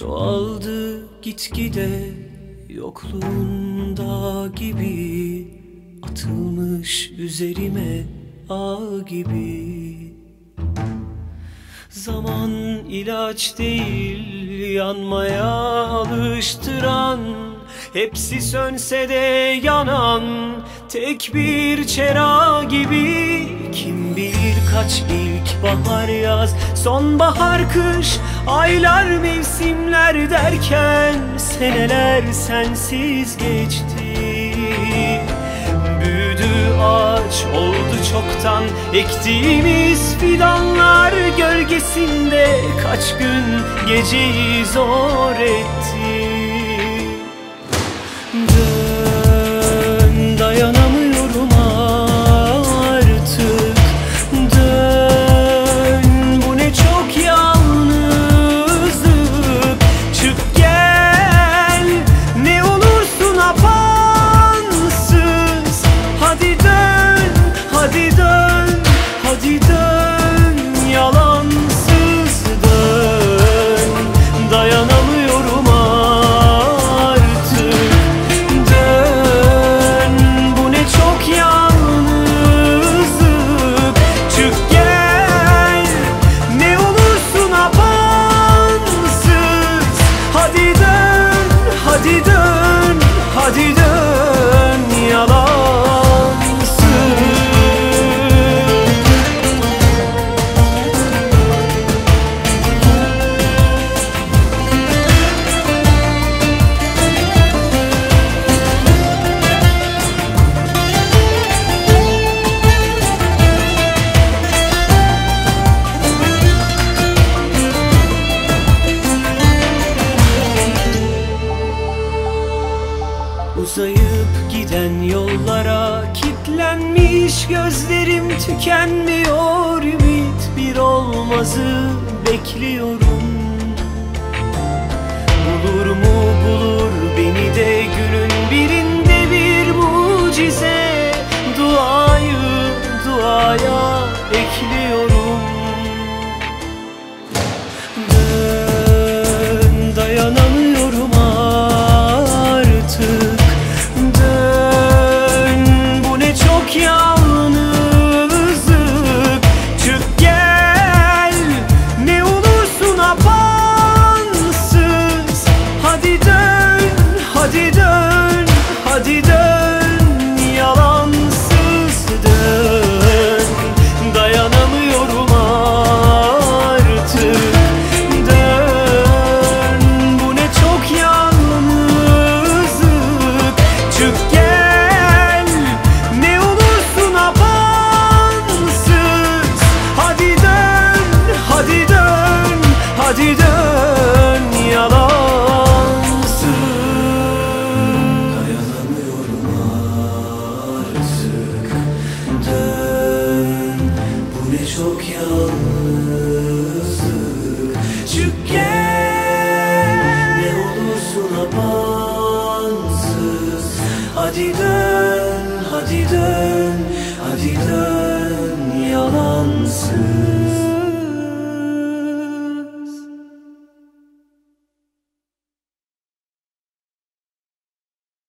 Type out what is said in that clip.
Çoğaldı gitgide yokluğunda gibi Atılmış üzerime ağ gibi. Zaman ilaç değil yanmaya alıştıran Hepsi sönse de yanan tek bir çera gibi. Kim bilir kaç ilkbahar yaz sonbahar kış Aylar mevsimler derken seneler sensiz geçti. Büyüdü ağaç oldu çoktan Ektiğimiz fidanlar gölgesinde Kaç gün geceyi zor etti Uzayıp giden yollara kitlenmiş gözlerim tükenmiyor. Ümit bir olmazı bekliyorum Hadi dön hadi dön hadi dön